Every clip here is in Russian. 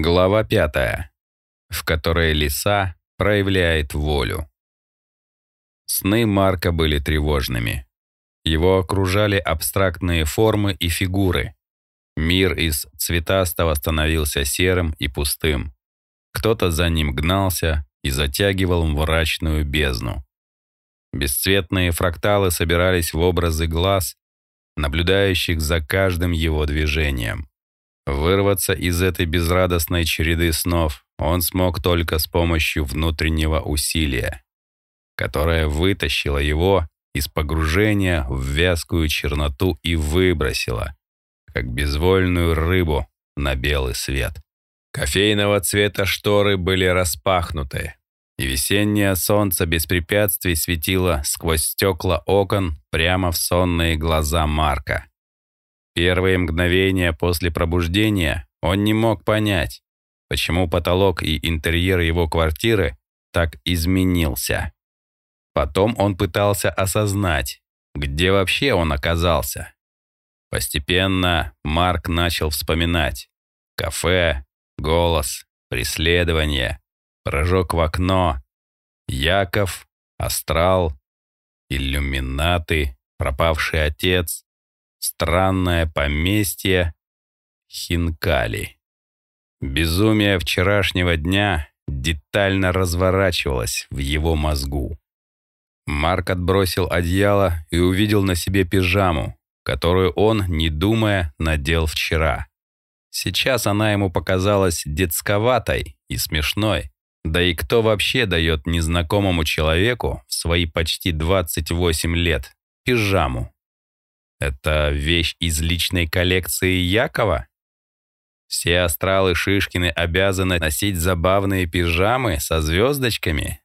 Глава пятая, в которой лиса проявляет волю. Сны Марка были тревожными. Его окружали абстрактные формы и фигуры. Мир из цветастого становился серым и пустым. Кто-то за ним гнался и затягивал мрачную бездну. Бесцветные фракталы собирались в образы глаз, наблюдающих за каждым его движением. Вырваться из этой безрадостной череды снов он смог только с помощью внутреннего усилия, которое вытащило его из погружения в вязкую черноту и выбросило, как безвольную рыбу на белый свет. Кофейного цвета шторы были распахнуты, и весеннее солнце без препятствий светило сквозь стекла окон прямо в сонные глаза Марка. Первые мгновения после пробуждения он не мог понять, почему потолок и интерьер его квартиры так изменился. Потом он пытался осознать, где вообще он оказался. Постепенно Марк начал вспоминать. Кафе, голос, преследование, прыжок в окно, Яков, астрал, иллюминаты, пропавший отец, Странное поместье Хинкали. Безумие вчерашнего дня детально разворачивалось в его мозгу. Марк отбросил одеяло и увидел на себе пижаму, которую он, не думая, надел вчера. Сейчас она ему показалась детсковатой и смешной. Да и кто вообще дает незнакомому человеку в свои почти 28 лет пижаму? Это вещь из личной коллекции Якова? Все астралы Шишкины обязаны носить забавные пижамы со звездочками?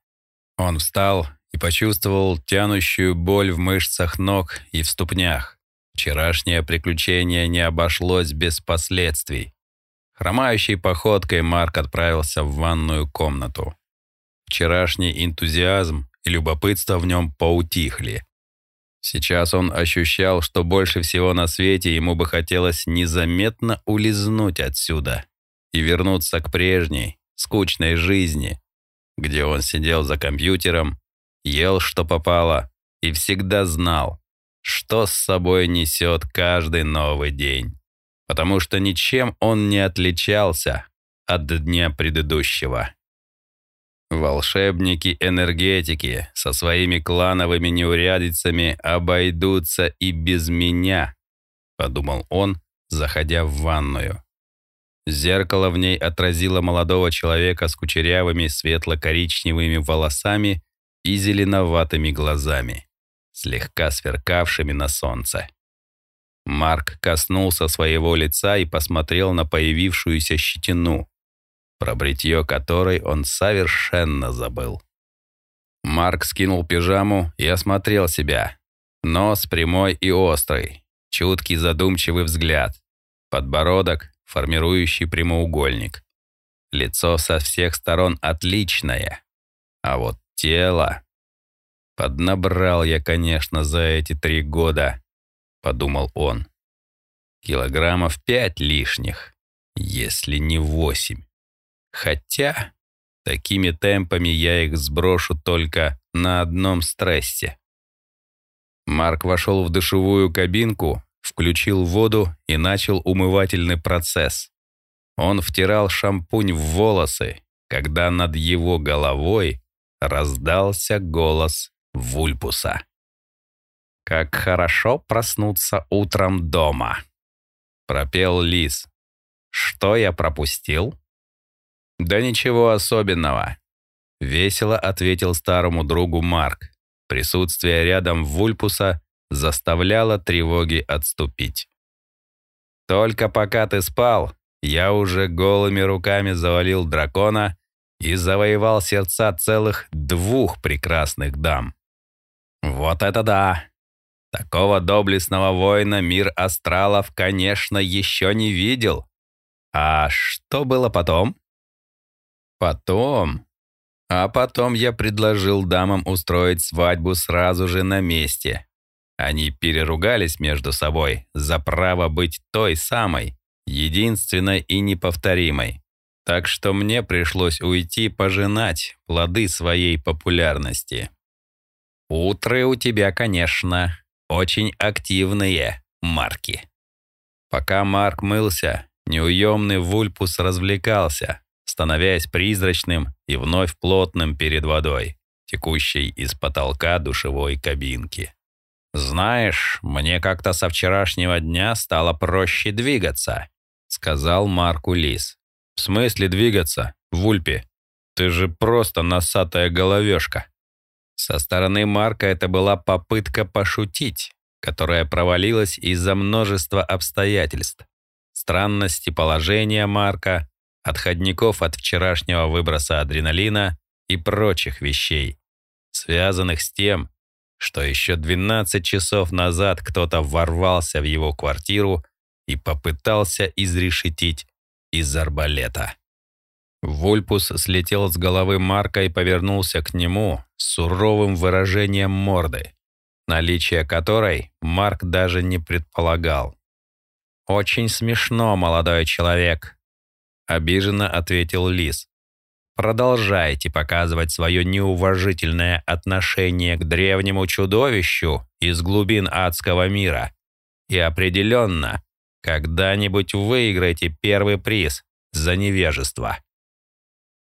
Он встал и почувствовал тянущую боль в мышцах ног и в ступнях. Вчерашнее приключение не обошлось без последствий. Хромающей походкой Марк отправился в ванную комнату. Вчерашний энтузиазм и любопытство в нем поутихли. Сейчас он ощущал, что больше всего на свете ему бы хотелось незаметно улизнуть отсюда и вернуться к прежней, скучной жизни, где он сидел за компьютером, ел, что попало, и всегда знал, что с собой несет каждый новый день, потому что ничем он не отличался от дня предыдущего. Волшебники-энергетики со своими клановыми неурядицами обойдутся и без меня, подумал он, заходя в ванную. Зеркало в ней отразило молодого человека с кучерявыми светло-коричневыми волосами и зеленоватыми глазами, слегка сверкавшими на солнце. Марк коснулся своего лица и посмотрел на появившуюся щетину, про бритье которой он совершенно забыл. Марк скинул пижаму и осмотрел себя. Нос прямой и острый, чуткий задумчивый взгляд, подбородок, формирующий прямоугольник. Лицо со всех сторон отличное, а вот тело... Поднабрал я, конечно, за эти три года, подумал он. Килограммов пять лишних, если не восемь. Хотя такими темпами я их сброшу только на одном стрессе. Марк вошел в душевую кабинку, включил воду и начал умывательный процесс. Он втирал шампунь в волосы, когда над его головой раздался голос Вульпуса. «Как хорошо проснуться утром дома!» — пропел Лис. «Что я пропустил?» «Да ничего особенного», — весело ответил старому другу Марк. Присутствие рядом Вульпуса заставляло тревоги отступить. «Только пока ты спал, я уже голыми руками завалил дракона и завоевал сердца целых двух прекрасных дам. Вот это да! Такого доблестного воина мир астралов, конечно, еще не видел. А что было потом?» Потом... А потом я предложил дамам устроить свадьбу сразу же на месте. Они переругались между собой за право быть той самой, единственной и неповторимой. Так что мне пришлось уйти пожинать плоды своей популярности. Утры у тебя, конечно, очень активные, Марки. Пока Марк мылся, неуемный Вульпус развлекался, становясь призрачным и вновь плотным перед водой, текущей из потолка душевой кабинки. «Знаешь, мне как-то со вчерашнего дня стало проще двигаться», сказал Марку Лис. «В смысле двигаться, Вульпи? Ты же просто носатая головешка». Со стороны Марка это была попытка пошутить, которая провалилась из-за множества обстоятельств. Странности положения Марка, отходников от вчерашнего выброса адреналина и прочих вещей, связанных с тем, что еще 12 часов назад кто-то ворвался в его квартиру и попытался изрешетить из арбалета. Вульпус слетел с головы Марка и повернулся к нему с суровым выражением морды, наличие которой Марк даже не предполагал. «Очень смешно, молодой человек», — обиженно ответил Лис. «Продолжайте показывать свое неуважительное отношение к древнему чудовищу из глубин адского мира. И определенно, когда-нибудь выиграйте первый приз за невежество».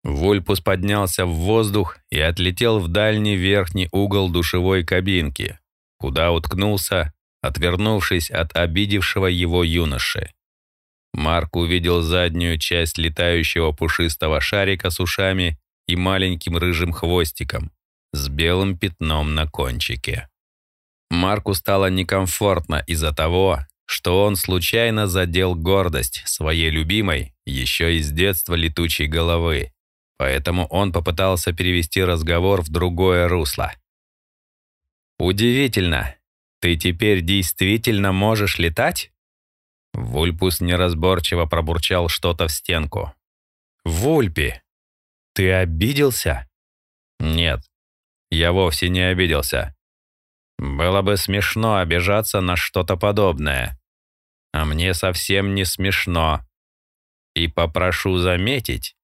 Вульпус поднялся в воздух и отлетел в дальний верхний угол душевой кабинки, куда уткнулся, отвернувшись от обидевшего его юноши. Марк увидел заднюю часть летающего пушистого шарика с ушами и маленьким рыжим хвостиком с белым пятном на кончике. Марку стало некомфортно из-за того, что он случайно задел гордость своей любимой еще из детства летучей головы, поэтому он попытался перевести разговор в другое русло. «Удивительно, ты теперь действительно можешь летать?» Вульпус неразборчиво пробурчал что-то в стенку. «Вульпи, ты обиделся?» «Нет, я вовсе не обиделся. Было бы смешно обижаться на что-то подобное. А мне совсем не смешно. И попрошу заметить,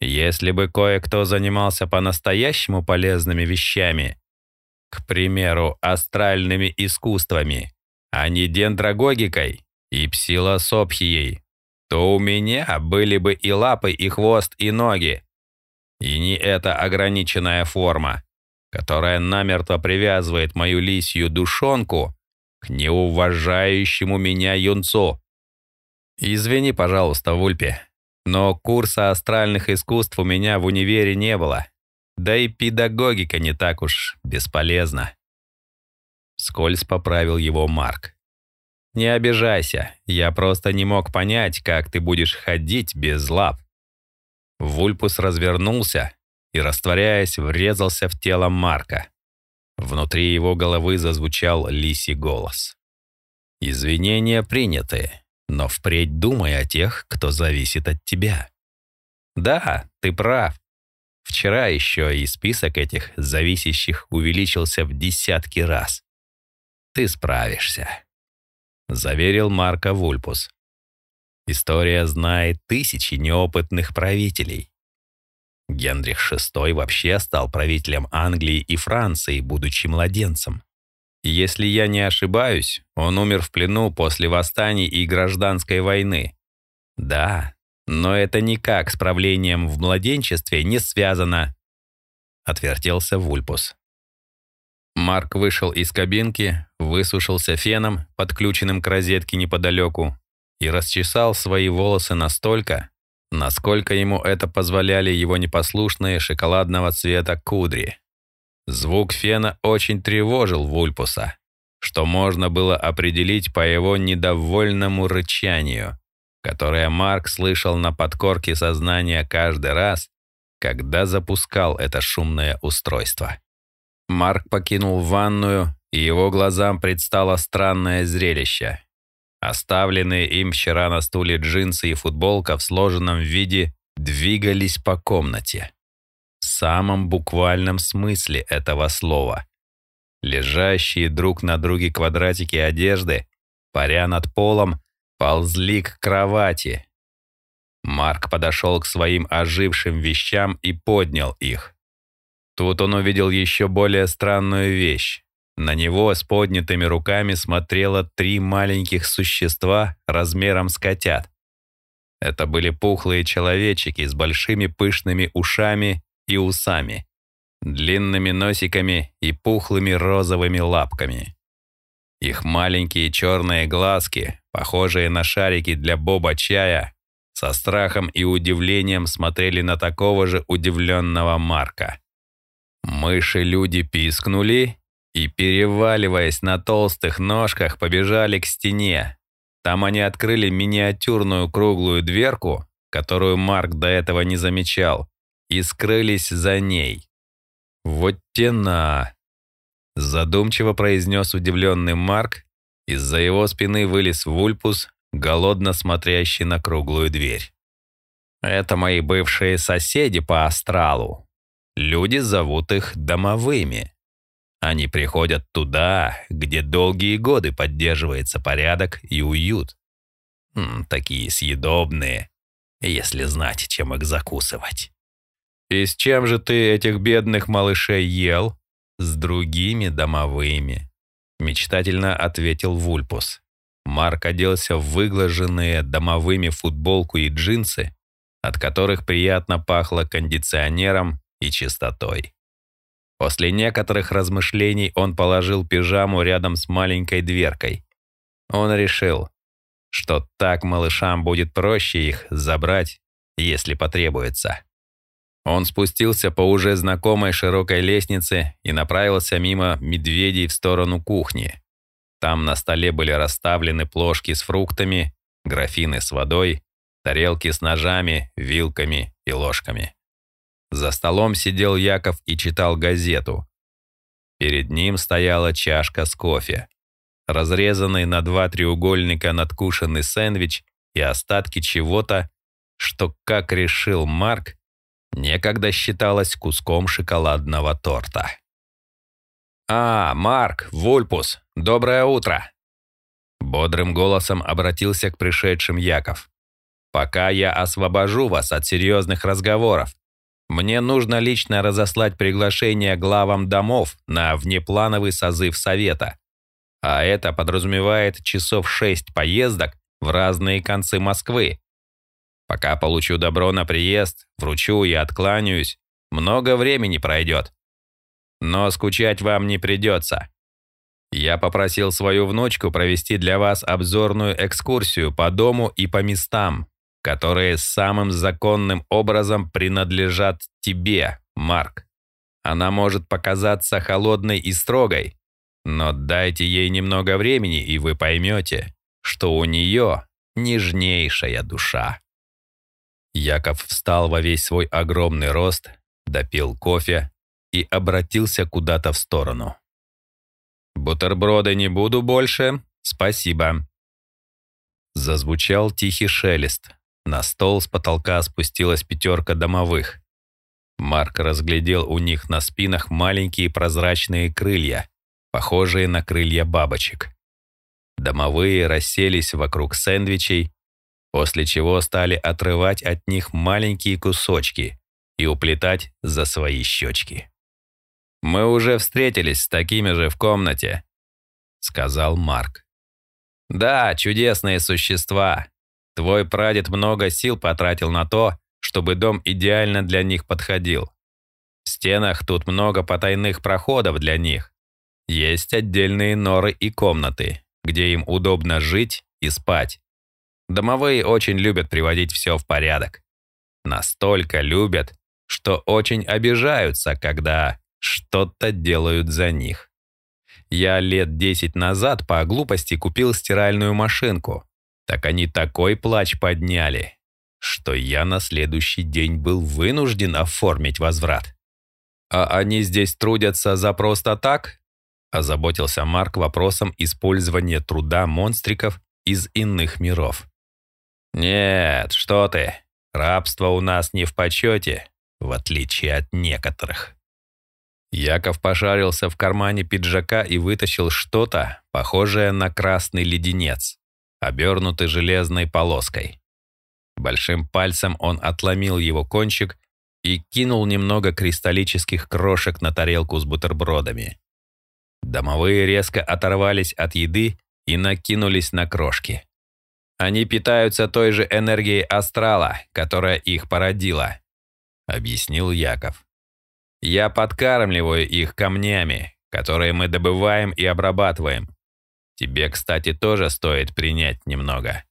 если бы кое-кто занимался по-настоящему полезными вещами, к примеру, астральными искусствами, а не дендрогогикой и псилосопхией, то у меня были бы и лапы, и хвост, и ноги. И не эта ограниченная форма, которая намертво привязывает мою лисью душонку к неуважающему меня юнцу. Извини, пожалуйста, Вульпе, но курса астральных искусств у меня в универе не было. Да и педагогика не так уж бесполезна. Скользь поправил его Марк. «Не обижайся, я просто не мог понять, как ты будешь ходить без лап». Вульпус развернулся и, растворяясь, врезался в тело Марка. Внутри его головы зазвучал лисий голос. «Извинения приняты, но впредь думай о тех, кто зависит от тебя». «Да, ты прав. Вчера еще и список этих зависящих увеличился в десятки раз. Ты справишься, заверил Марко Вульпус. История знает тысячи неопытных правителей. Генрих VI вообще стал правителем Англии и Франции, будучи младенцем. Если я не ошибаюсь, он умер в плену после восстаний и гражданской войны. Да, но это никак с правлением в младенчестве не связано, отвертелся Вульпус. Марк вышел из кабинки, высушился феном, подключенным к розетке неподалеку, и расчесал свои волосы настолько, насколько ему это позволяли его непослушные шоколадного цвета кудри. Звук фена очень тревожил Вульпуса, что можно было определить по его недовольному рычанию которое Марк слышал на подкорке сознания каждый раз, когда запускал это шумное устройство. Марк покинул ванную, и его глазам предстало странное зрелище. Оставленные им вчера на стуле джинсы и футболка в сложенном виде двигались по комнате. В самом буквальном смысле этого слова. Лежащие друг на друге квадратики одежды, паря над полом, ползли к кровати. Марк подошел к своим ожившим вещам и поднял их. Тут он увидел еще более странную вещь. На него с поднятыми руками смотрело три маленьких существа размером с котят. Это были пухлые человечики с большими пышными ушами и усами, длинными носиками и пухлыми розовыми лапками. Их маленькие черные глазки, похожие на шарики для боба-чая, со страхом и удивлением смотрели на такого же удивленного Марка. Мыши-люди пискнули и, переваливаясь на толстых ножках, побежали к стене. Там они открыли миниатюрную круглую дверку, которую Марк до этого не замечал, и скрылись за ней. «Вот тена!» Задумчиво произнес удивленный Марк. Из-за его спины вылез Вульпус, голодно смотрящий на круглую дверь. «Это мои бывшие соседи по астралу. Люди зовут их домовыми. Они приходят туда, где долгие годы поддерживается порядок и уют. М, такие съедобные, если знать, чем их закусывать». «И с чем же ты этих бедных малышей ел?» с другими домовыми», — мечтательно ответил Вульпус. Марк оделся в выглаженные домовыми футболку и джинсы, от которых приятно пахло кондиционером и чистотой. После некоторых размышлений он положил пижаму рядом с маленькой дверкой. Он решил, что так малышам будет проще их забрать, если потребуется. Он спустился по уже знакомой широкой лестнице и направился мимо медведей в сторону кухни. Там на столе были расставлены плошки с фруктами, графины с водой, тарелки с ножами, вилками и ложками. За столом сидел Яков и читал газету. Перед ним стояла чашка с кофе, разрезанный на два треугольника надкушенный сэндвич и остатки чего-то, что, как решил Марк, некогда считалось куском шоколадного торта. «А, Марк, Вульпус, доброе утро!» Бодрым голосом обратился к пришедшим Яков. «Пока я освобожу вас от серьезных разговоров, мне нужно лично разослать приглашение главам домов на внеплановый созыв совета. А это подразумевает часов шесть поездок в разные концы Москвы, Пока получу добро на приезд, вручу и откланяюсь, много времени пройдет. Но скучать вам не придется. Я попросил свою внучку провести для вас обзорную экскурсию по дому и по местам, которые самым законным образом принадлежат тебе, Марк. Она может показаться холодной и строгой, но дайте ей немного времени, и вы поймете, что у нее нежнейшая душа. Яков встал во весь свой огромный рост, допил кофе и обратился куда-то в сторону. «Бутерброды не буду больше, спасибо». Зазвучал тихий шелест. На стол с потолка спустилась пятерка домовых. Марк разглядел у них на спинах маленькие прозрачные крылья, похожие на крылья бабочек. Домовые расселись вокруг сэндвичей, после чего стали отрывать от них маленькие кусочки и уплетать за свои щечки. «Мы уже встретились с такими же в комнате», — сказал Марк. «Да, чудесные существа. Твой прадед много сил потратил на то, чтобы дом идеально для них подходил. В стенах тут много потайных проходов для них. Есть отдельные норы и комнаты, где им удобно жить и спать. Домовые очень любят приводить все в порядок. Настолько любят, что очень обижаются, когда что-то делают за них. Я лет десять назад по глупости купил стиральную машинку. Так они такой плач подняли, что я на следующий день был вынужден оформить возврат. «А они здесь трудятся за просто так?» озаботился Марк вопросом использования труда монстриков из иных миров. «Нет, что ты. Рабство у нас не в почете, в отличие от некоторых». Яков пошарился в кармане пиджака и вытащил что-то, похожее на красный леденец, обернутый железной полоской. Большим пальцем он отломил его кончик и кинул немного кристаллических крошек на тарелку с бутербродами. Домовые резко оторвались от еды и накинулись на крошки. Они питаются той же энергией астрала, которая их породила, объяснил Яков. Я подкармливаю их камнями, которые мы добываем и обрабатываем. Тебе, кстати, тоже стоит принять немного.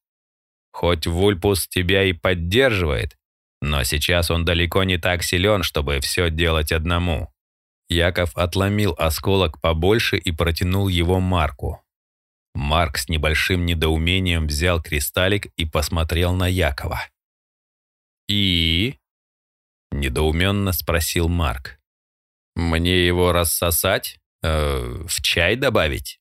Хоть Вульпус тебя и поддерживает, но сейчас он далеко не так силен, чтобы все делать одному. Яков отломил осколок побольше и протянул его Марку. Марк с небольшим недоумением взял кристаллик и посмотрел на Якова. «И?» — недоуменно спросил Марк. «Мне его рассосать? Э, в чай добавить?»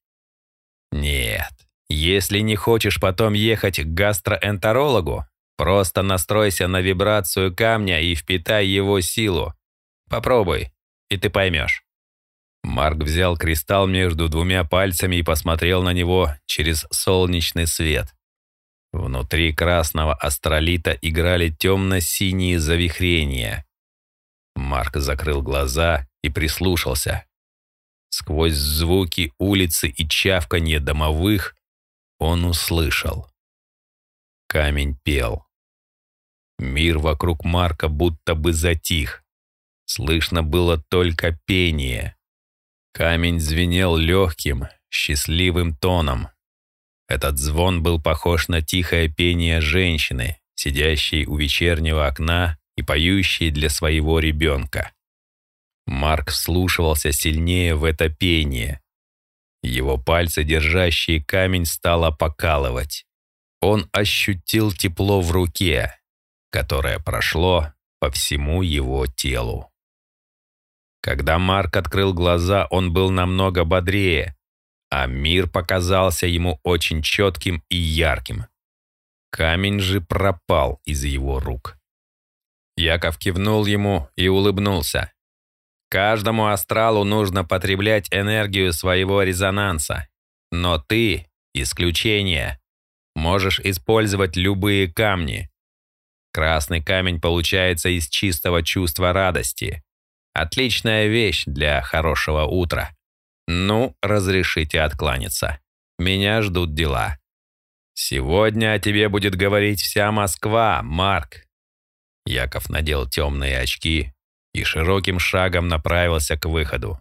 «Нет. Если не хочешь потом ехать к гастроэнтерологу, просто настройся на вибрацию камня и впитай его силу. Попробуй, и ты поймешь». Марк взял кристалл между двумя пальцами и посмотрел на него через солнечный свет. Внутри красного астролита играли темно-синие завихрения. Марк закрыл глаза и прислушался. Сквозь звуки улицы и чавканье домовых он услышал. Камень пел. Мир вокруг Марка будто бы затих. Слышно было только пение. Камень звенел легким, счастливым тоном. Этот звон был похож на тихое пение женщины, сидящей у вечернего окна и поющей для своего ребенка. Марк вслушивался сильнее в это пение. Его пальцы, держащие камень, стало покалывать. Он ощутил тепло в руке, которое прошло по всему его телу. Когда Марк открыл глаза, он был намного бодрее, а мир показался ему очень четким и ярким. Камень же пропал из его рук. Яков кивнул ему и улыбнулся. Каждому астралу нужно потреблять энергию своего резонанса. Но ты — исключение. Можешь использовать любые камни. Красный камень получается из чистого чувства радости. Отличная вещь для хорошего утра. Ну, разрешите откланяться. Меня ждут дела. Сегодня о тебе будет говорить вся Москва, Марк. Яков надел темные очки и широким шагом направился к выходу.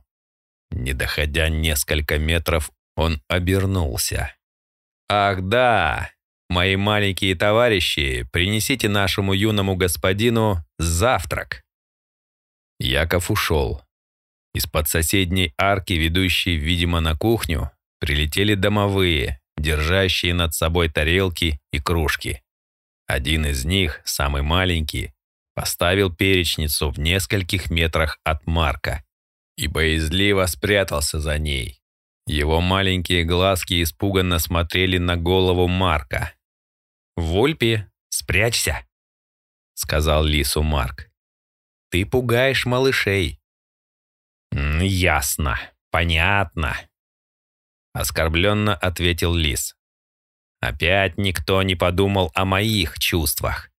Не доходя несколько метров, он обернулся. «Ах да, мои маленькие товарищи, принесите нашему юному господину завтрак». Яков ушел. Из-под соседней арки, ведущей, видимо, на кухню, прилетели домовые, держащие над собой тарелки и кружки. Один из них, самый маленький, поставил перечницу в нескольких метрах от Марка и боязливо спрятался за ней. Его маленькие глазки испуганно смотрели на голову Марка. «Вольпи, спрячься!» — сказал лису Марк. Ты пугаешь малышей». «Ясно, понятно», — оскорбленно ответил Лис. «Опять никто не подумал о моих чувствах.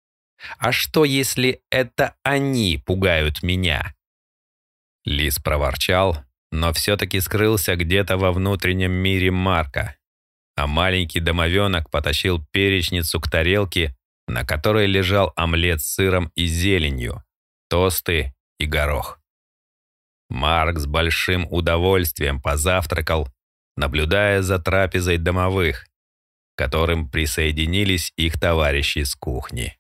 А что, если это они пугают меня?» Лис проворчал, но все-таки скрылся где-то во внутреннем мире Марка, а маленький домовенок потащил перечницу к тарелке, на которой лежал омлет с сыром и зеленью тосты и горох. Марк с большим удовольствием позавтракал, наблюдая за трапезой домовых, к которым присоединились их товарищи с кухни.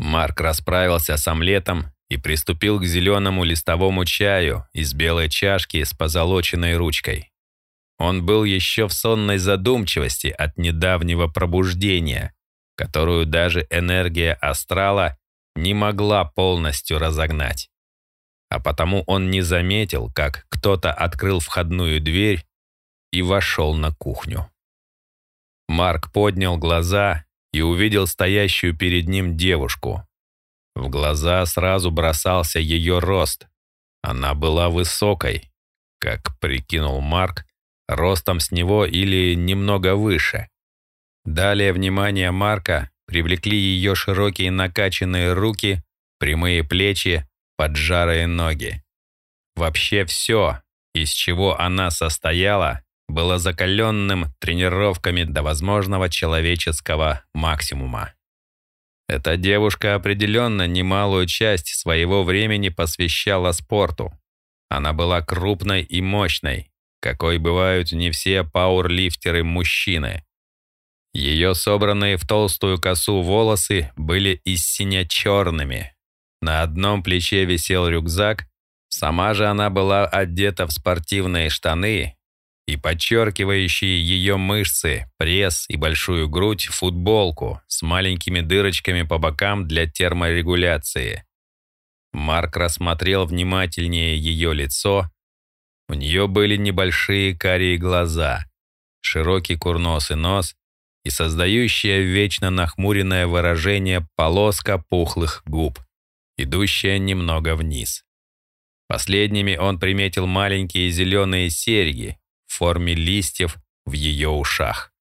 Марк расправился с омлетом и приступил к зеленому листовому чаю из белой чашки с позолоченной ручкой. Он был еще в сонной задумчивости от недавнего пробуждения, которую даже энергия астрала не могла полностью разогнать. А потому он не заметил, как кто-то открыл входную дверь и вошел на кухню. Марк поднял глаза и увидел стоящую перед ним девушку. В глаза сразу бросался ее рост. Она была высокой, как прикинул Марк, ростом с него или немного выше. Далее внимание Марка привлекли ее широкие накачанные руки, прямые плечи, поджарые ноги. Вообще все, из чего она состояла, было закаленным тренировками до возможного человеческого максимума. Эта девушка определенно немалую часть своего времени посвящала спорту. Она была крупной и мощной, какой бывают не все пауэрлифтеры-мужчины. Ее собранные в толстую косу волосы были из сине-черными. На одном плече висел рюкзак, сама же она была одета в спортивные штаны и подчеркивающие ее мышцы, пресс и большую грудь футболку с маленькими дырочками по бокам для терморегуляции. Марк рассмотрел внимательнее ее лицо. У нее были небольшие карие глаза, широкий курносый нос и создающее вечно нахмуренное выражение полоска пухлых губ, идущая немного вниз. Последними он приметил маленькие зеленые серьги в форме листьев в ее ушах.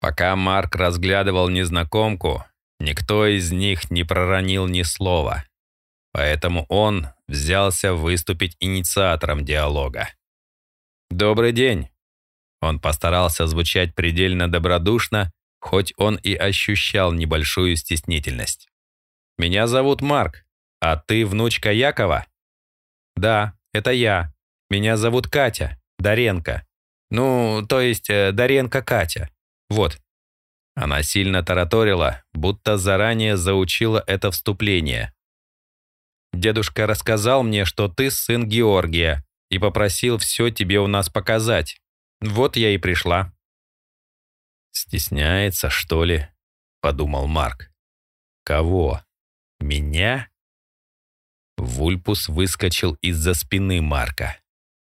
Пока Марк разглядывал незнакомку, никто из них не проронил ни слова. Поэтому он взялся выступить инициатором диалога. «Добрый день!» Он постарался звучать предельно добродушно, хоть он и ощущал небольшую стеснительность. «Меня зовут Марк, а ты внучка Якова?» «Да, это я. Меня зовут Катя, Даренко. Ну, то есть э, Даренко Катя. Вот». Она сильно тараторила, будто заранее заучила это вступление. «Дедушка рассказал мне, что ты сын Георгия, и попросил все тебе у нас показать. Вот я и пришла». «Стесняется, что ли?» — подумал Марк. «Кого? Меня?» Вульпус выскочил из-за спины Марка.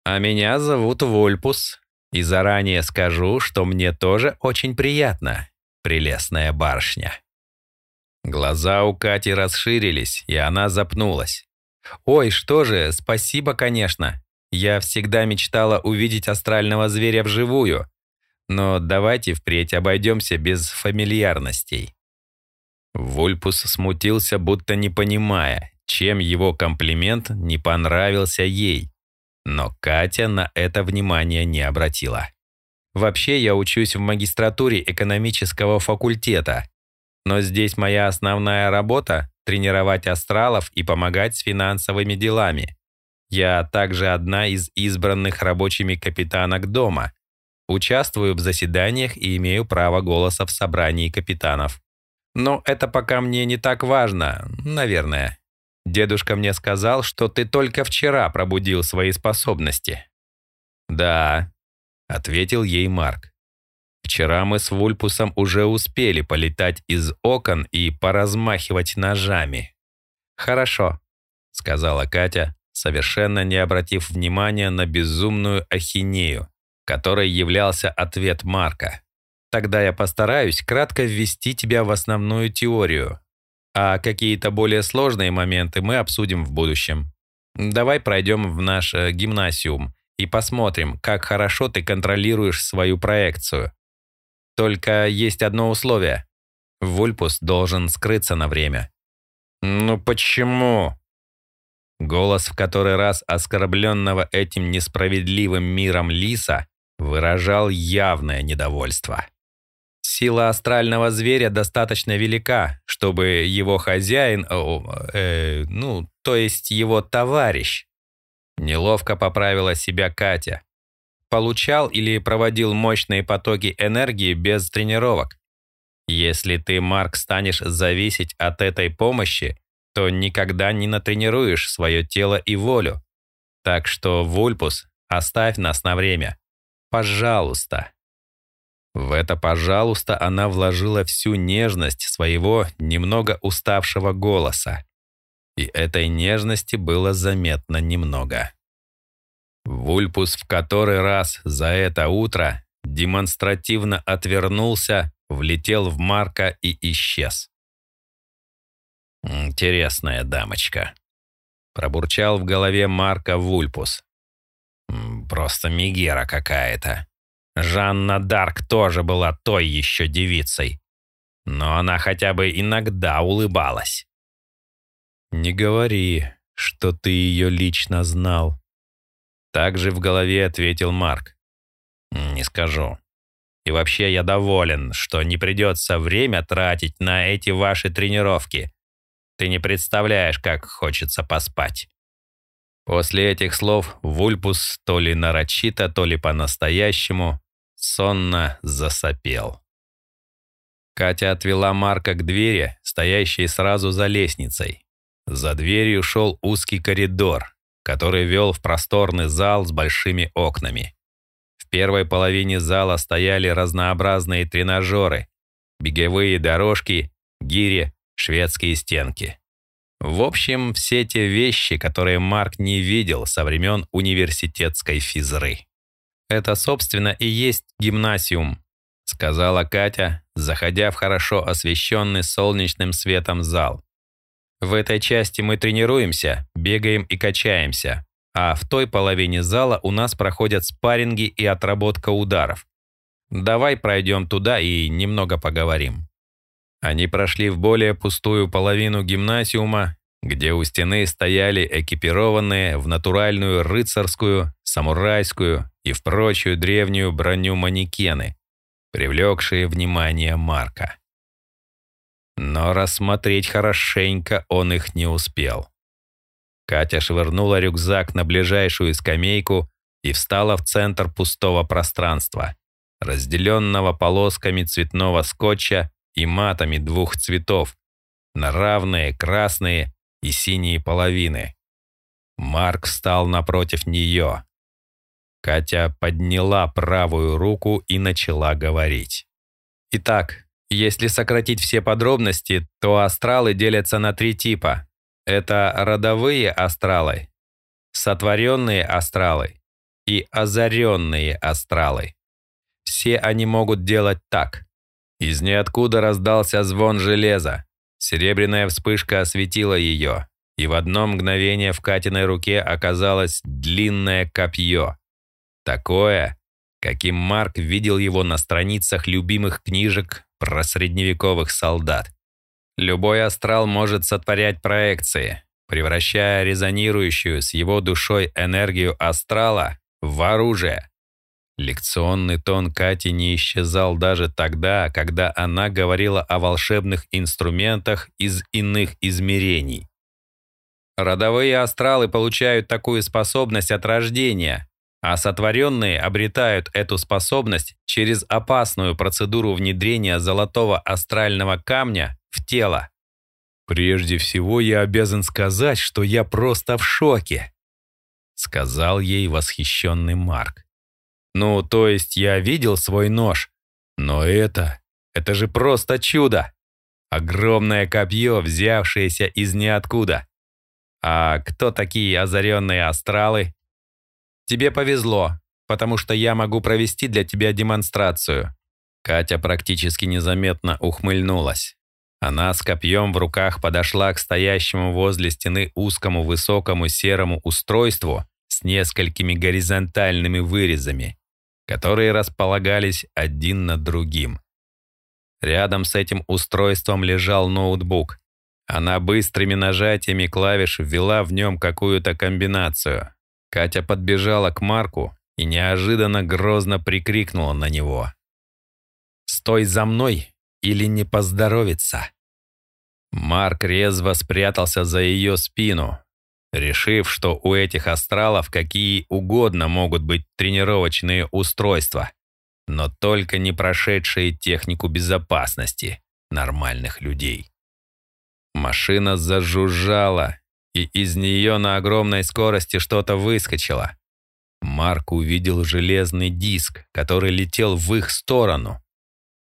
«А меня зовут Вульпус, и заранее скажу, что мне тоже очень приятно, прелестная барышня». Глаза у Кати расширились, и она запнулась. «Ой, что же, спасибо, конечно. Я всегда мечтала увидеть астрального зверя вживую. Но давайте впредь обойдемся без фамильярностей». Вульпус смутился, будто не понимая, чем его комплимент не понравился ей. Но Катя на это внимание не обратила. «Вообще я учусь в магистратуре экономического факультета. Но здесь моя основная работа – тренировать астралов и помогать с финансовыми делами. Я также одна из избранных рабочими капитанок дома. Участвую в заседаниях и имею право голоса в собрании капитанов. Но это пока мне не так важно, наверное. Дедушка мне сказал, что ты только вчера пробудил свои способности. Да, ответил ей Марк. Вчера мы с Вульпусом уже успели полетать из окон и поразмахивать ножами. Хорошо, сказала Катя, совершенно не обратив внимания на безумную ахинею, которой являлся ответ Марка. Тогда я постараюсь кратко ввести тебя в основную теорию, а какие-то более сложные моменты мы обсудим в будущем. Давай пройдем в наш э, гимнасиум и посмотрим, как хорошо ты контролируешь свою проекцию. Только есть одно условие. Вульпус должен скрыться на время. «Ну почему?» Голос в который раз оскорбленного этим несправедливым миром лиса выражал явное недовольство. Сила астрального зверя достаточно велика, чтобы его хозяин, э, ну, то есть его товарищ, неловко поправила себя Катя, получал или проводил мощные потоки энергии без тренировок. Если ты, Марк, станешь зависеть от этой помощи, то никогда не натренируешь свое тело и волю. Так что, Вульпус, оставь нас на время. Пожалуйста. В это «пожалуйста» она вложила всю нежность своего немного уставшего голоса. И этой нежности было заметно немного. Вульпус в который раз за это утро демонстративно отвернулся, влетел в Марка и исчез. «Интересная дамочка», — пробурчал в голове Марка Вульпус. «Просто Мигера какая-то. Жанна Дарк тоже была той еще девицей. но она хотя бы иногда улыбалась. «Не говори, что ты ее лично знал», — также в голове ответил Марк. «Не скажу. И вообще я доволен, что не придется время тратить на эти ваши тренировки. Ты не представляешь, как хочется поспать». После этих слов Вульпус то ли нарочито, то ли по-настоящему сонно засопел. Катя отвела Марка к двери, стоящей сразу за лестницей. За дверью шел узкий коридор, который вел в просторный зал с большими окнами. В первой половине зала стояли разнообразные тренажеры, беговые дорожки, гири, шведские стенки. В общем, все те вещи, которые Марк не видел со времен университетской физры. «Это, собственно, и есть гимнасиум», — сказала Катя, заходя в хорошо освещенный солнечным светом зал. «В этой части мы тренируемся, бегаем и качаемся, а в той половине зала у нас проходят спарринги и отработка ударов. Давай пройдем туда и немного поговорим». Они прошли в более пустую половину гимнасиума, где у стены стояли экипированные в натуральную рыцарскую, самурайскую и в прочую древнюю броню манекены, привлекшие внимание Марка. Но рассмотреть хорошенько он их не успел. Катя швырнула рюкзак на ближайшую скамейку и встала в центр пустого пространства, разделенного полосками цветного скотча и матами двух цветов на равные красные и синие половины. Марк встал напротив нее. Катя подняла правую руку и начала говорить. Итак, если сократить все подробности, то астралы делятся на три типа. Это родовые астралы, сотворенные астралы и озаренные астралы. Все они могут делать так. Из ниоткуда раздался звон железа. Серебряная вспышка осветила ее, и в одно мгновение в Катиной руке оказалось длинное копье. Такое, каким Марк видел его на страницах любимых книжек про средневековых солдат. Любой астрал может сотворять проекции, превращая резонирующую с его душой энергию астрала в оружие, Лекционный тон Кати не исчезал даже тогда, когда она говорила о волшебных инструментах из иных измерений. Родовые астралы получают такую способность от рождения, а сотворенные обретают эту способность через опасную процедуру внедрения золотого астрального камня в тело. «Прежде всего я обязан сказать, что я просто в шоке», сказал ей восхищенный Марк. Ну, то есть я видел свой нож. Но это... Это же просто чудо! Огромное копье, взявшееся из ниоткуда. А кто такие озаренные астралы? Тебе повезло, потому что я могу провести для тебя демонстрацию. Катя практически незаметно ухмыльнулась. Она с копьем в руках подошла к стоящему возле стены узкому высокому серому устройству с несколькими горизонтальными вырезами которые располагались один над другим. Рядом с этим устройством лежал ноутбук. Она быстрыми нажатиями клавиш ввела в нем какую-то комбинацию. Катя подбежала к Марку и неожиданно грозно прикрикнула на него. «Стой за мной или не поздоровится!» Марк резво спрятался за ее спину, решив, что у этих астралов какие угодно могут быть тренировочные устройства, но только не прошедшие технику безопасности нормальных людей. Машина зажужжала, и из нее на огромной скорости что-то выскочило. Марк увидел железный диск, который летел в их сторону.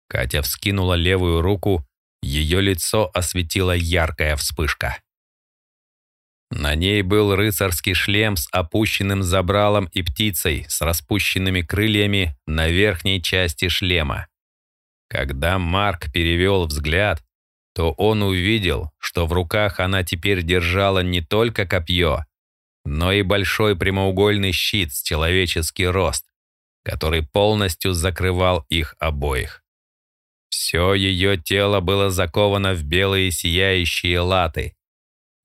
Катя вскинула левую руку, ее лицо осветила яркая вспышка. На ней был рыцарский шлем с опущенным забралом и птицей с распущенными крыльями на верхней части шлема. Когда Марк перевел взгляд, то он увидел, что в руках она теперь держала не только копье, но и большой прямоугольный щит с человеческий рост, который полностью закрывал их обоих. Все ее тело было заковано в белые сияющие латы.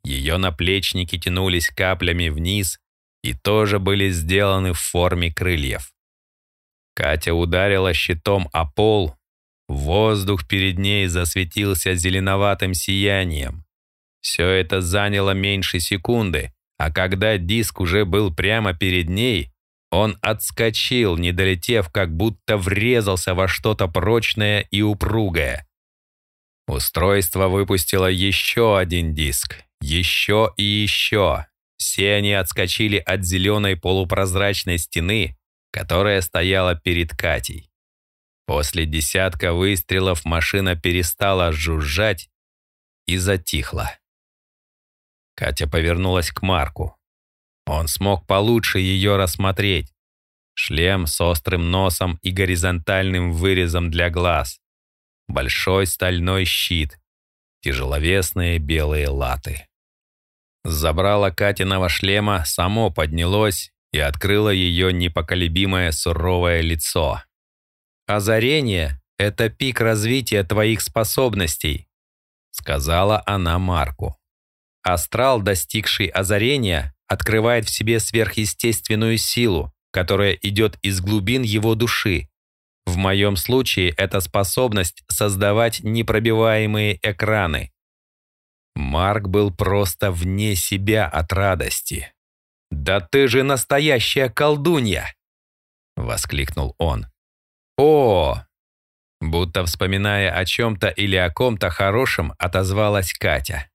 Ее наплечники тянулись каплями вниз и тоже были сделаны в форме крыльев. Катя ударила щитом о пол, воздух перед ней засветился зеленоватым сиянием. Все это заняло меньше секунды, а когда диск уже был прямо перед ней, он отскочил, не долетев, как будто врезался во что-то прочное и упругое. Устройство выпустило еще один диск, еще и еще. Все они отскочили от зеленой полупрозрачной стены, которая стояла перед Катей. После десятка выстрелов машина перестала жужжать и затихла. Катя повернулась к Марку. Он смог получше ее рассмотреть. Шлем с острым носом и горизонтальным вырезом для глаз. Большой стальной щит. Тяжеловесные белые латы. Забрало Катиного шлема само поднялось и открыло ее непоколебимое суровое лицо. «Озарение — это пик развития твоих способностей», — сказала она Марку. Астрал, достигший озарения, открывает в себе сверхъестественную силу, которая идет из глубин его души. В моем случае это способность создавать непробиваемые экраны. Марк был просто вне себя от радости. «Да ты же настоящая колдунья!» — воскликнул он. «О!» Будто вспоминая о чем-то или о ком-то хорошем, отозвалась Катя.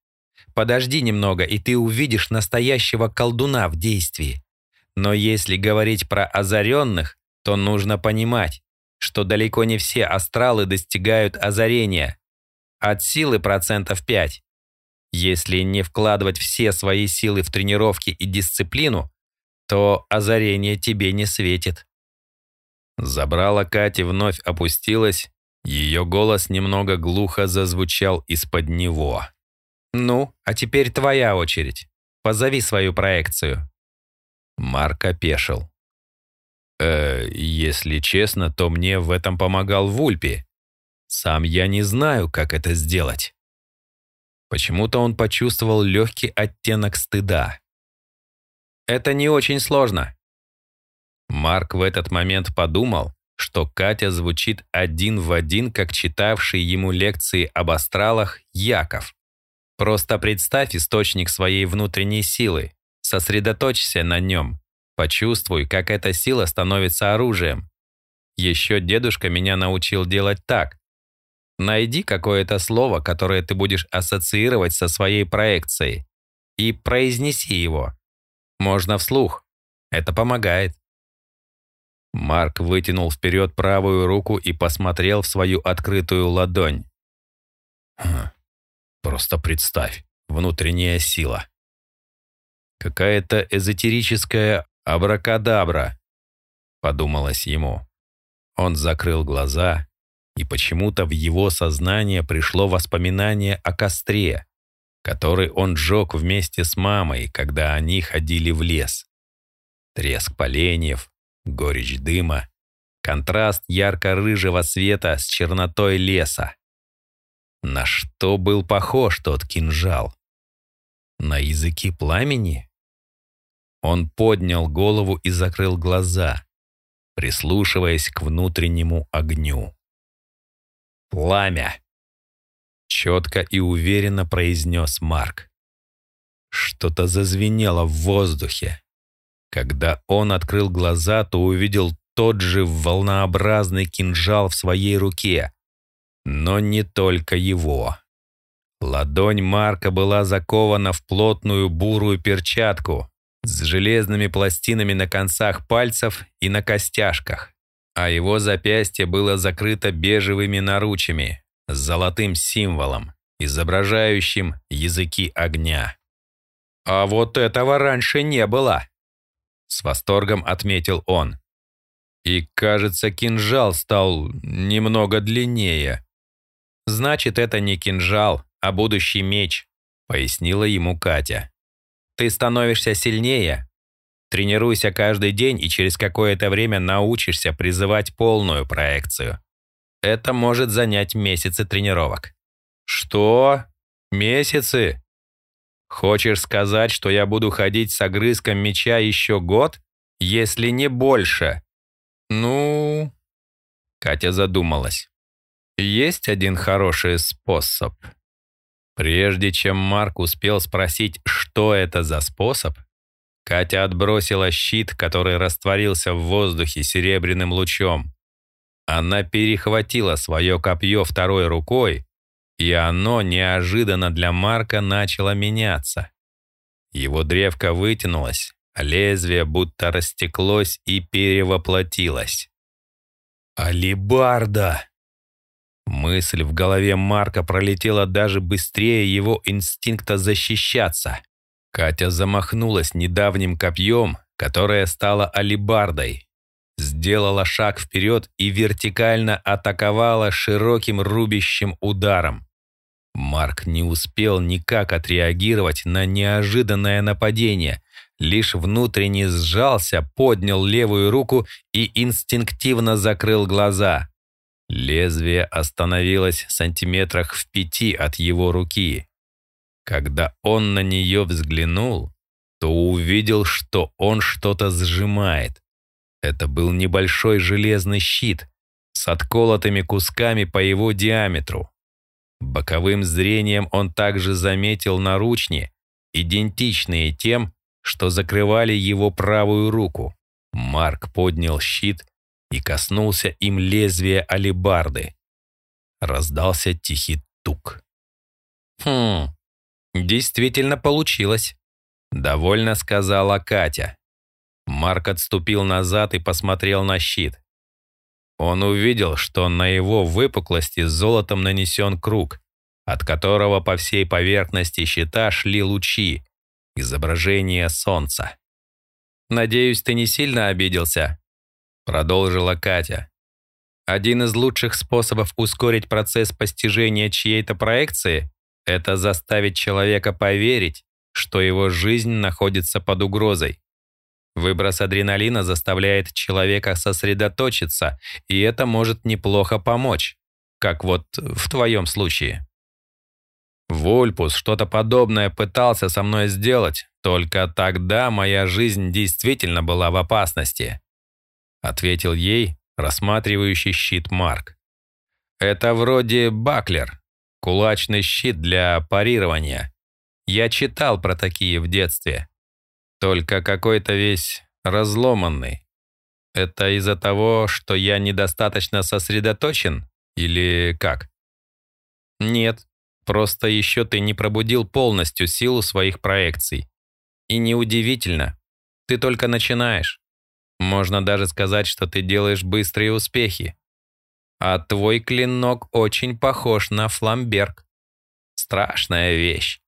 «Подожди немного, и ты увидишь настоящего колдуна в действии. Но если говорить про озаренных, то нужно понимать, что далеко не все астралы достигают озарения. От силы процентов 5. Если не вкладывать все свои силы в тренировки и дисциплину, то озарение тебе не светит. Забрала Кати вновь опустилась, ее голос немного глухо зазвучал из-под него. «Ну, а теперь твоя очередь. Позови свою проекцию». Марк опешил. «Э, если честно, то мне в этом помогал Вульпи. Сам я не знаю, как это сделать». Почему-то он почувствовал легкий оттенок стыда. «Это не очень сложно», Марк в этот момент подумал, что Катя звучит один в один, как читавший ему лекции об астралах Яков. Просто представь источник своей внутренней силы, сосредоточься на нем, почувствуй, как эта сила становится оружием. Еще дедушка меня научил делать так. Найди какое-то слово, которое ты будешь ассоциировать со своей проекцией, и произнеси его. Можно вслух. Это помогает. Марк вытянул вперед правую руку и посмотрел в свою открытую ладонь. «Просто представь, внутренняя сила. Какая-то эзотерическая абракадабра», — подумалось ему. Он закрыл глаза, и почему-то в его сознание пришло воспоминание о костре, который он сжег вместе с мамой, когда они ходили в лес. Треск поленьев, горечь дыма, контраст ярко-рыжего света с чернотой леса. На что был похож тот кинжал? На языки пламени? Он поднял голову и закрыл глаза, прислушиваясь к внутреннему огню. «Пламя!» Четко и уверенно произнес Марк. Что-то зазвенело в воздухе. Когда он открыл глаза, то увидел тот же волнообразный кинжал в своей руке. Но не только его. Ладонь Марка была закована в плотную бурую перчатку с железными пластинами на концах пальцев и на костяшках, а его запястье было закрыто бежевыми наручами с золотым символом, изображающим языки огня. А вот этого раньше не было. С восторгом отметил он. И, кажется, кинжал стал немного длиннее. Значит, это не кинжал, а будущий меч, пояснила ему Катя. Ты становишься сильнее. Тренируйся каждый день и через какое-то время научишься призывать полную проекцию. это может занять месяцы тренировок. Что? Месяцы? Хочешь сказать, что я буду ходить с огрызком меча еще год, если не больше? Ну... Катя задумалась. Есть один хороший способ. Прежде чем Марк успел спросить, что это за способ, Катя отбросила щит, который растворился в воздухе серебряным лучом. Она перехватила свое копье второй рукой, и оно неожиданно для Марка начало меняться. Его древко вытянулось, лезвие будто растеклось и перевоплотилось. «Алибарда!» Мысль в голове Марка пролетела даже быстрее его инстинкта защищаться. Катя замахнулась недавним копьем, которое стало алибардой. Сделала шаг вперед и вертикально атаковала широким рубящим ударом. Марк не успел никак отреагировать на неожиданное нападение, лишь внутренне сжался, поднял левую руку и инстинктивно закрыл глаза. Лезвие остановилось сантиметрах в пяти от его руки. Когда он на нее взглянул, то увидел, что он что-то сжимает. Это был небольшой железный щит с отколотыми кусками по его диаметру. Боковым зрением он также заметил наручни, идентичные тем, что закрывали его правую руку. Марк поднял щит и коснулся им лезвия алебарды. Раздался тихий тук. «Хм, действительно получилось», — довольно сказала Катя. Марк отступил назад и посмотрел на щит. Он увидел, что на его выпуклости золотом нанесен круг, от которого по всей поверхности щита шли лучи, изображение солнца. «Надеюсь, ты не сильно обиделся?» продолжила Катя. Один из лучших способов ускорить процесс постижения чьей-то проекции – это заставить человека поверить, что его жизнь находится под угрозой. Выброс адреналина заставляет человека сосредоточиться, и это может неплохо помочь, как вот в твоем случае. Вольпус что-то подобное пытался со мной сделать, только тогда моя жизнь действительно была в опасности ответил ей рассматривающий щит Марк. Это вроде баклер, кулачный щит для парирования. Я читал про такие в детстве. Только какой-то весь разломанный. Это из-за того, что я недостаточно сосредоточен или как? Нет, просто еще ты не пробудил полностью силу своих проекций. И неудивительно, ты только начинаешь. Можно даже сказать, что ты делаешь быстрые успехи. А твой клинок очень похож на фламберг. Страшная вещь.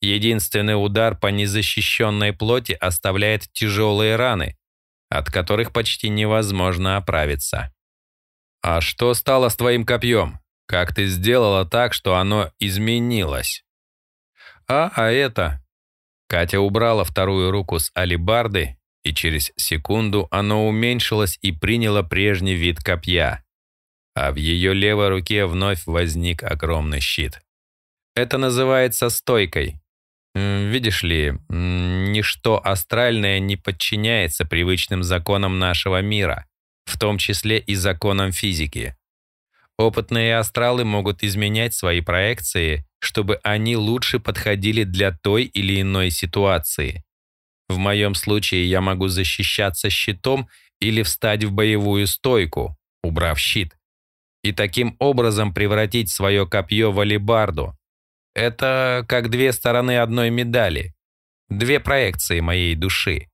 Единственный удар по незащищенной плоти оставляет тяжелые раны, от которых почти невозможно оправиться. А что стало с твоим копьем? Как ты сделала так, что оно изменилось? А, а это... Катя убрала вторую руку с алибарды и через секунду оно уменьшилось и приняло прежний вид копья, а в ее левой руке вновь возник огромный щит. Это называется стойкой. Видишь ли, ничто астральное не подчиняется привычным законам нашего мира, в том числе и законам физики. Опытные астралы могут изменять свои проекции, чтобы они лучше подходили для той или иной ситуации. В моем случае я могу защищаться щитом или встать в боевую стойку, убрав щит, и таким образом превратить свое копье в алебарду. Это как две стороны одной медали, две проекции моей души.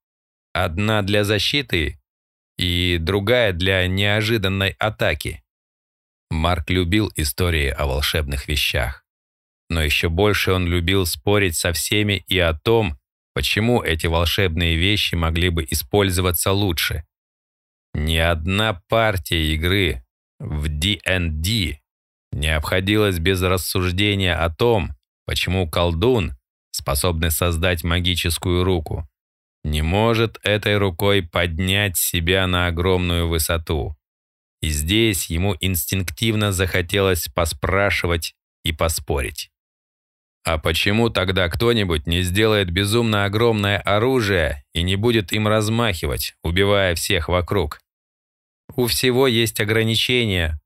Одна для защиты и другая для неожиданной атаки. Марк любил истории о волшебных вещах. Но еще больше он любил спорить со всеми и о том, Почему эти волшебные вещи могли бы использоваться лучше? Ни одна партия игры в D&D не обходилась без рассуждения о том, почему колдун, способный создать магическую руку, не может этой рукой поднять себя на огромную высоту. И здесь ему инстинктивно захотелось поспрашивать и поспорить. А почему тогда кто-нибудь не сделает безумно огромное оружие и не будет им размахивать, убивая всех вокруг? У всего есть ограничения,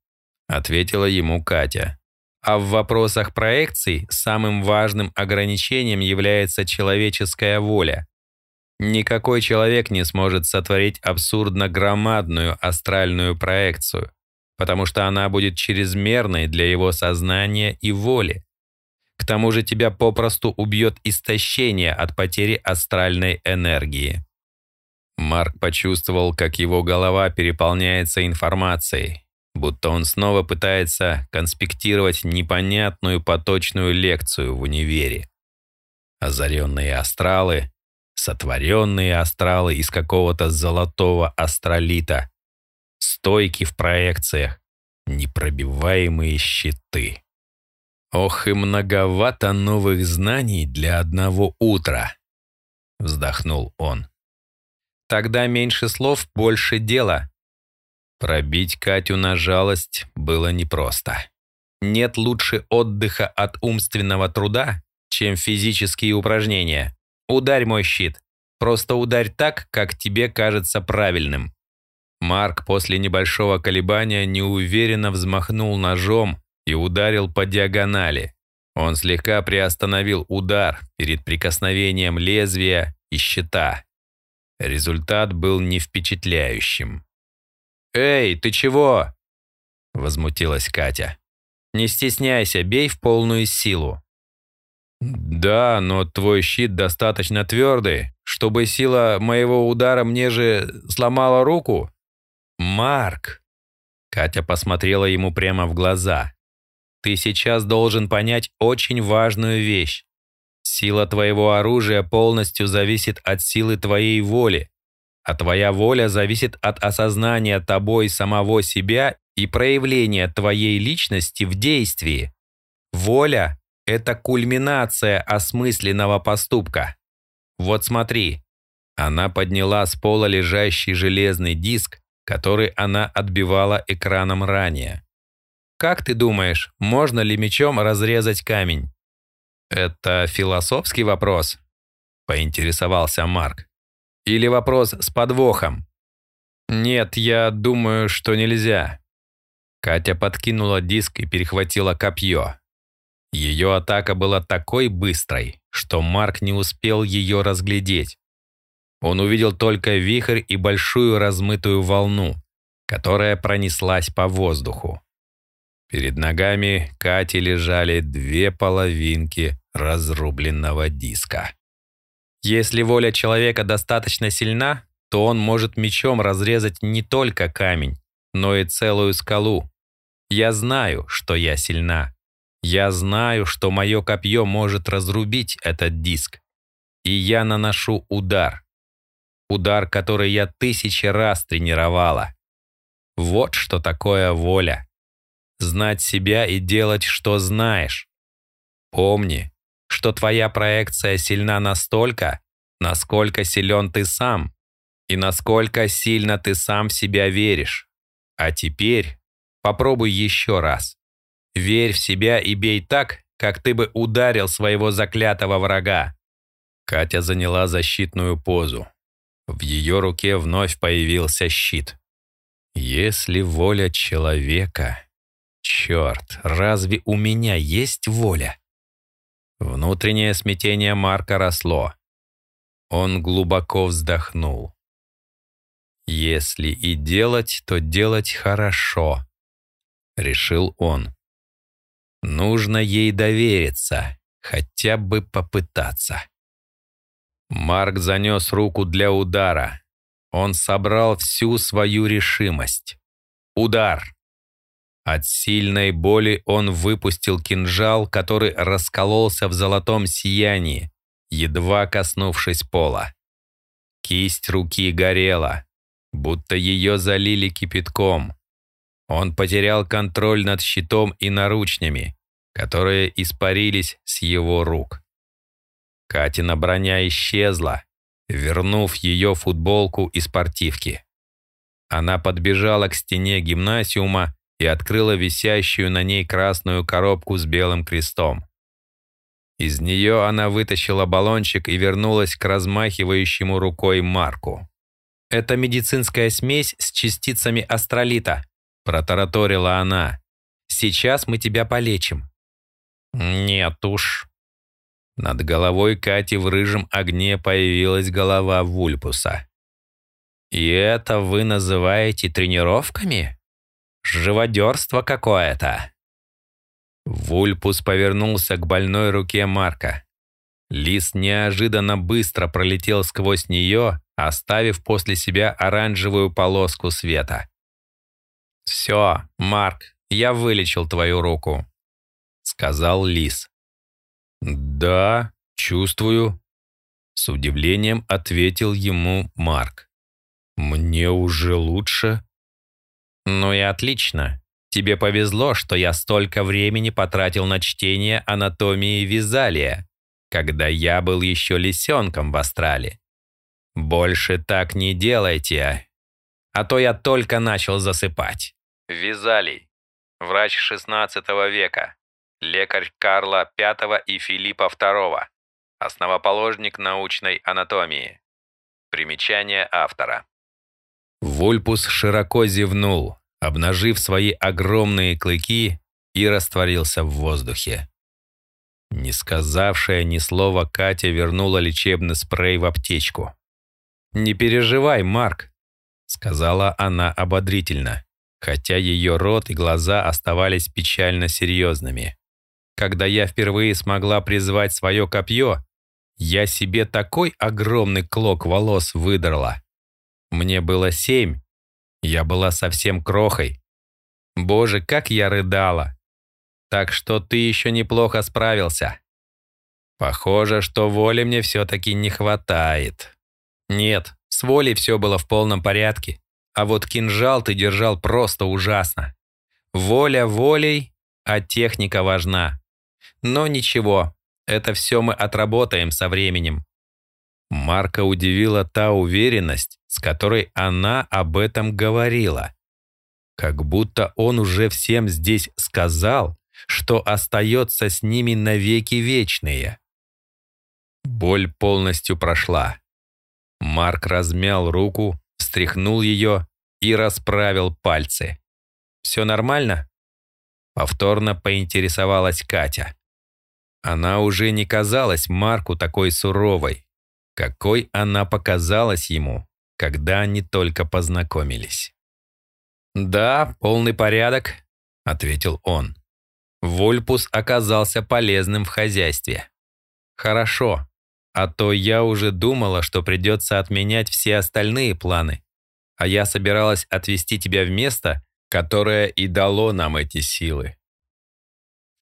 ответила ему Катя. А в вопросах проекций самым важным ограничением является человеческая воля. Никакой человек не сможет сотворить абсурдно громадную астральную проекцию, потому что она будет чрезмерной для его сознания и воли. К тому же тебя попросту убьет истощение от потери астральной энергии. Марк почувствовал, как его голова переполняется информацией, будто он снова пытается конспектировать непонятную поточную лекцию в универе. Озаренные астралы, сотворенные астралы из какого-то золотого астролита, стойки в проекциях, непробиваемые щиты. Ох, и многовато новых знаний для одного утра, вздохнул он. Тогда меньше слов, больше дела. Пробить Катю на жалость было непросто. Нет лучше отдыха от умственного труда, чем физические упражнения. Ударь мой щит. Просто ударь так, как тебе кажется правильным. Марк после небольшого колебания неуверенно взмахнул ножом, и ударил по диагонали. Он слегка приостановил удар перед прикосновением лезвия и щита. Результат был не впечатляющим. «Эй, ты чего?» — возмутилась Катя. «Не стесняйся, бей в полную силу». «Да, но твой щит достаточно твердый, чтобы сила моего удара мне же сломала руку». «Марк!» Катя посмотрела ему прямо в глаза. Ты сейчас должен понять очень важную вещь. Сила твоего оружия полностью зависит от силы твоей воли, а твоя воля зависит от осознания тобой самого себя и проявления твоей личности в действии. Воля — это кульминация осмысленного поступка. Вот смотри. Она подняла с пола лежащий железный диск, который она отбивала экраном ранее. Как ты думаешь, можно ли мечом разрезать камень? Это философский вопрос, поинтересовался Марк. Или вопрос с подвохом? Нет, я думаю, что нельзя. Катя подкинула диск и перехватила копье. Ее атака была такой быстрой, что Марк не успел ее разглядеть. Он увидел только вихрь и большую размытую волну, которая пронеслась по воздуху. Перед ногами Кати лежали две половинки разрубленного диска. Если воля человека достаточно сильна, то он может мечом разрезать не только камень, но и целую скалу. Я знаю, что я сильна. Я знаю, что мое копье может разрубить этот диск. И я наношу удар. Удар, который я тысячи раз тренировала. Вот что такое воля знать себя и делать, что знаешь. Помни, что твоя проекция сильна настолько, насколько силен ты сам, и насколько сильно ты сам в себя веришь. А теперь попробуй еще раз. Верь в себя и бей так, как ты бы ударил своего заклятого врага. Катя заняла защитную позу. В ее руке вновь появился щит. Если воля человека Черт, разве у меня есть воля? Внутреннее смятение Марка росло. Он глубоко вздохнул. «Если и делать, то делать хорошо», — решил он. «Нужно ей довериться, хотя бы попытаться». Марк занес руку для удара. Он собрал всю свою решимость. Удар! От сильной боли он выпустил кинжал, который раскололся в золотом сиянии, едва коснувшись пола. Кисть руки горела, будто ее залили кипятком. Он потерял контроль над щитом и наручнями, которые испарились с его рук. Катина броня исчезла, вернув ее футболку и спортивки. Она подбежала к стене гимнасиума и открыла висящую на ней красную коробку с белым крестом. Из нее она вытащила баллончик и вернулась к размахивающему рукой Марку. «Это медицинская смесь с частицами астролита», — протараторила она. «Сейчас мы тебя полечим». «Нет уж». Над головой Кати в рыжем огне появилась голова Вульпуса. «И это вы называете тренировками? Живодерство какое-то!» Вульпус повернулся к больной руке Марка. Лис неожиданно быстро пролетел сквозь нее, оставив после себя оранжевую полоску света. «Все, Марк, я вылечил твою руку», — сказал Лис. «Да, чувствую», — с удивлением ответил ему Марк. «Мне уже лучше». «Ну и отлично. Тебе повезло, что я столько времени потратил на чтение анатомии Визалия, когда я был еще лисенком в Астрале. Больше так не делайте, а то я только начал засыпать. Визалий, врач XVI века, лекарь Карла V и Филиппа II, основоположник научной анатомии. Примечание автора. Вульпус широко зевнул, обнажив свои огромные клыки, и растворился в воздухе. Не сказавшая ни слова, Катя вернула лечебный спрей в аптечку. «Не переживай, Марк», — сказала она ободрительно, хотя ее рот и глаза оставались печально серьезными. «Когда я впервые смогла призвать свое копье, я себе такой огромный клок волос выдрала. Мне было семь, я была совсем крохой. Боже, как я рыдала. Так что ты еще неплохо справился. Похоже, что воли мне все-таки не хватает. Нет, с волей все было в полном порядке. А вот кинжал ты держал просто ужасно. Воля волей, а техника важна. Но ничего, это все мы отработаем со временем. Марка удивила та уверенность, с которой она об этом говорила. Как будто он уже всем здесь сказал, что остается с ними навеки вечные. Боль полностью прошла. Марк размял руку, встряхнул ее и расправил пальцы. «Все нормально?» Повторно поинтересовалась Катя. Она уже не казалась Марку такой суровой, какой она показалась ему, когда они только познакомились. «Да, полный порядок», — ответил он. Вольпус оказался полезным в хозяйстве. «Хорошо, а то я уже думала, что придется отменять все остальные планы, а я собиралась отвезти тебя в место, которое и дало нам эти силы.